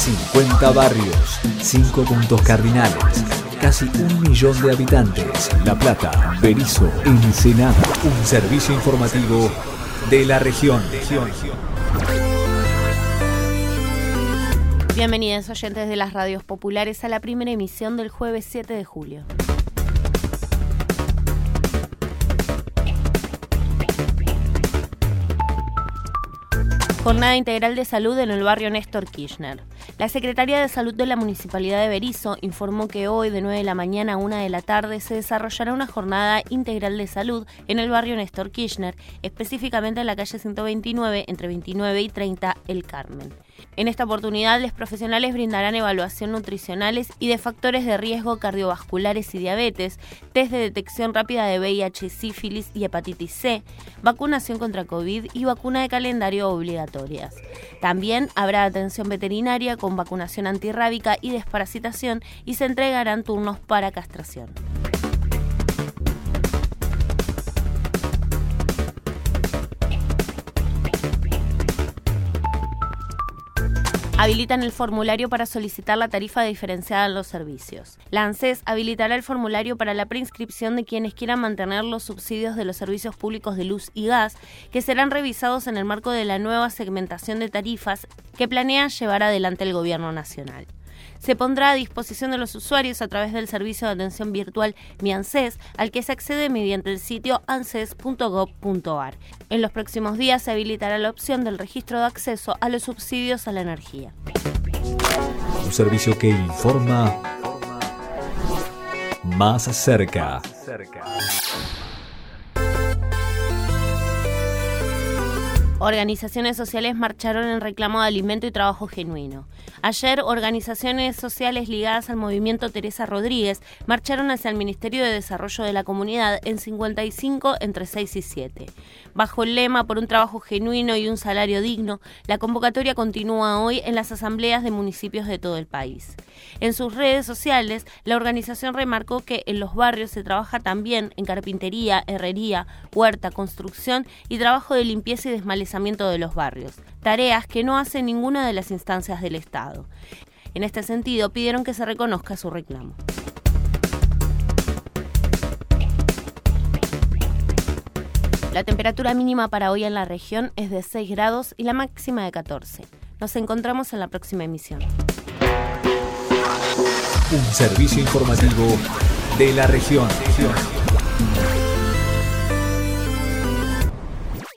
50 barrios, 5 puntos cardinales, casi un millón de habitantes. La Plata, Berizo, Ensenada. Un servicio informativo de la región. Bienvenidos oyentes de las radios populares a la primera emisión del jueves 7 de julio. Jornada Integral de Salud en el barrio Néstor Kirchner. La Secretaría de Salud de la Municipalidad de Berizo informó que hoy de 9 de la mañana a 1 de la tarde se desarrollará una jornada integral de salud en el barrio Néstor Kirchner, específicamente en la calle 129 entre 29 y 30 El Carmen. En esta oportunidad, los profesionales brindarán evaluación nutricionales y de factores de riesgo cardiovasculares y diabetes, test de detección rápida de VIH, sífilis y hepatitis C, vacunación contra COVID y vacuna de calendario obligatorias. También habrá atención veterinaria con vacunación antirrábica y desparasitación y se entregarán turnos para castración. Habilitan el formulario para solicitar la tarifa diferenciada en los servicios. La ANSES habilitará el formulario para la preinscripción de quienes quieran mantener los subsidios de los servicios públicos de luz y gas, que serán revisados en el marco de la nueva segmentación de tarifas que planea llevar adelante el Gobierno Nacional se pondrá a disposición de los usuarios a través del servicio de atención virtual Mi ANSES, al que se accede mediante el sitio anses.gov.ar. En los próximos días se habilitará la opción del registro de acceso a los subsidios a la energía. Un servicio que informa más cerca. Organizaciones sociales marcharon en reclamo de alimento y trabajo genuino. Ayer, organizaciones sociales ligadas al movimiento Teresa Rodríguez marcharon hacia el Ministerio de Desarrollo de la Comunidad en 55 entre 6 y 7. Bajo el lema por un trabajo genuino y un salario digno, la convocatoria continúa hoy en las asambleas de municipios de todo el país. En sus redes sociales, la organización remarcó que en los barrios se trabaja también en carpintería, herrería, huerta, construcción y trabajo de limpieza y desmalezamiento de los barrios, tareas que no hace ninguna de las instancias del Estado. En este sentido, pidieron que se reconozca su reclamo. La temperatura mínima para hoy en la región es de 6 grados y la máxima de 14. Nos encontramos en la próxima emisión. Un servicio informativo de la región.